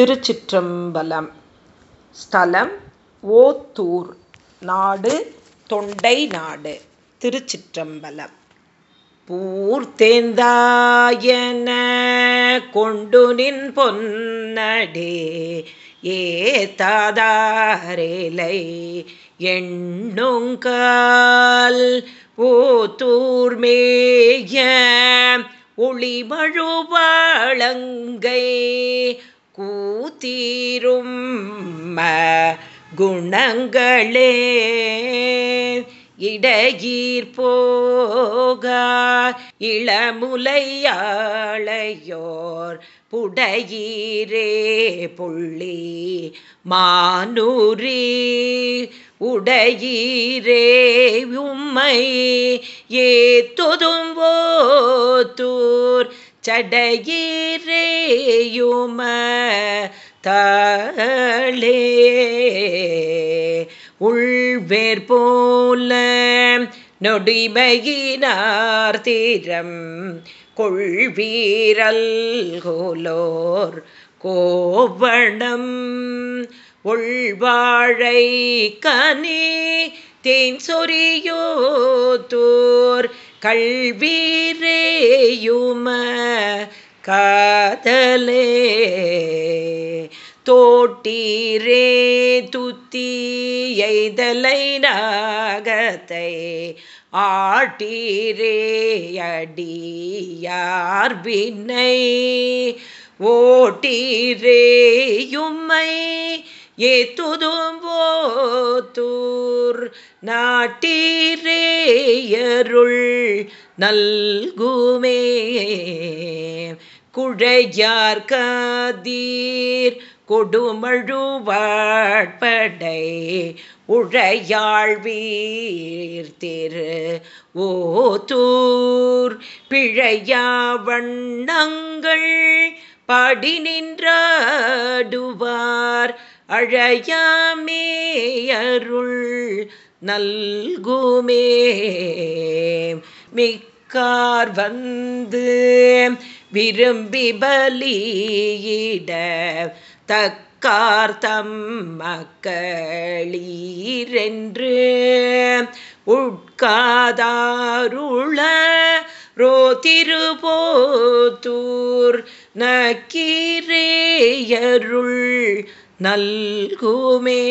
திருச்சிற்றம்பலம். ஸ்தலம் ஓத்தூர் நாடு தொண்டை நாடு திருச்சிற்றம்பலம். பூர்த்தேந்தாயன கொண்டு நின் பொன்னடே ஏத்தாதாரேலை எண்ணுங்கால் ஓத்தூர் மேய ஒளிமழுவாழங்கை கூத்தீரும் குணங்களே. இடையீர் போக இளமுலையாளையோர் புடையீரே புள்ளி மானூரி உடையீரே உம்மை ஏத்துதும் ஓத்தூர் சடையீரேயும தளே. உள்வேர் போல நொடிமையினார் தீரம் கொள்வீரல் கோலோர் கோவணம். உள்வாழை கனி தேன் சொரியோ சொரியோத்தூர் கல்வீரேயும காதலே. தோட்டீரே துத்தியைதலை நாகத்தை ஆட்டீரே அடியார் வினை ஓட்டீரேயும்மை ஏத்துதும்போத்தூர் நாட்டீரேயருள் நல்குமே. குழையார் கதீர் கொடுமழுவாட்படை உழையாழ்வீர் திரு ஓத்தூர் பிழையா வண்ணங்கள் படி நின்றாடுவார் அழையாமேயருள் நல்குமே. மிக்கார் வந்து விரும்பி பலியிட தக்கார்த்தம் மக்களீரென்று உட்காதாருள ரோதிருபோத்தூர் நக்கீரேயருள் நல்குமே.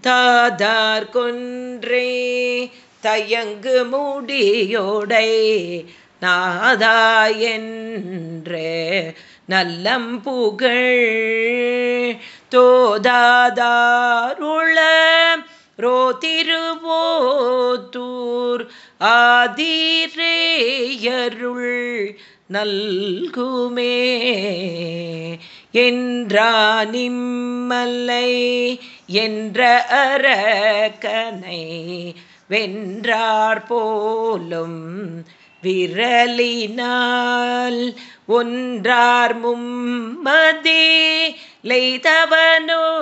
தாதார் கொன்றே தயங்கு மூடியோடை நாதாயென்று நல்லம் புகழ். தோதாதாருள ரோதிருவோத்தூர் ஆதிரேயருள் நல்குமே. என்றா நிம்மலை என்ற அரக்கனை வென்றார் போலும் விரலினால். ஒன்றார் மும்மதே லைதவனோ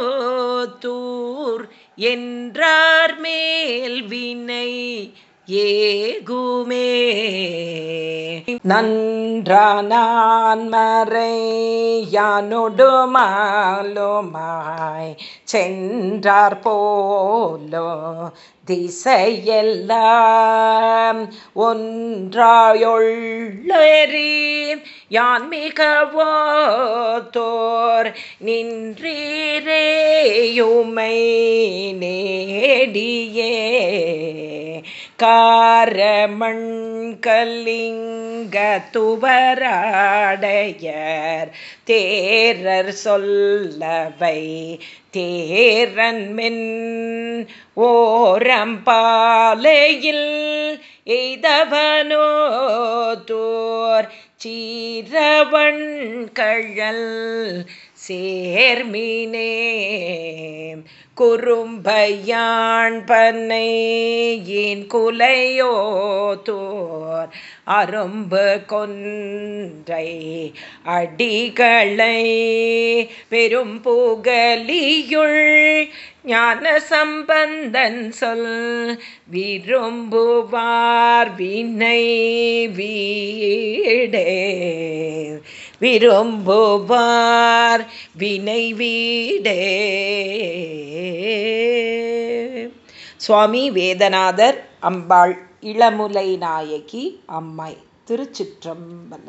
தூர் என்றார் மேல் வினை ஏகுமே. நன்றான் மறை சென்றார் போலோ திசையெல்லாம் ஒன்றாயொள்ளறி யான் மிகவோ தோர் நின்றீரேயுமை நேடியே. காரமண் கலிங்க துவராடையர் தேரர் சொல்லவை தேரன்மென் ஓரம்பாலையில் எய்தவனோ தோர் சீரவன் கழல் சேர்மீனே. குறும்பையான் பண்ணையின் குலையோ தோர்? அரும்பு கொன்றை அடிகளை பெரும் புகலியுள் ஞான சம்பந்தன் சொல் விரும்புவார் வினை வீடே. விரும்புவார் வினை வீடே. சுவாமி வேதநாதர் அம்பாள் இளமுலை நாயகி அம்மாய் திருச்சிற்றம்பலம்.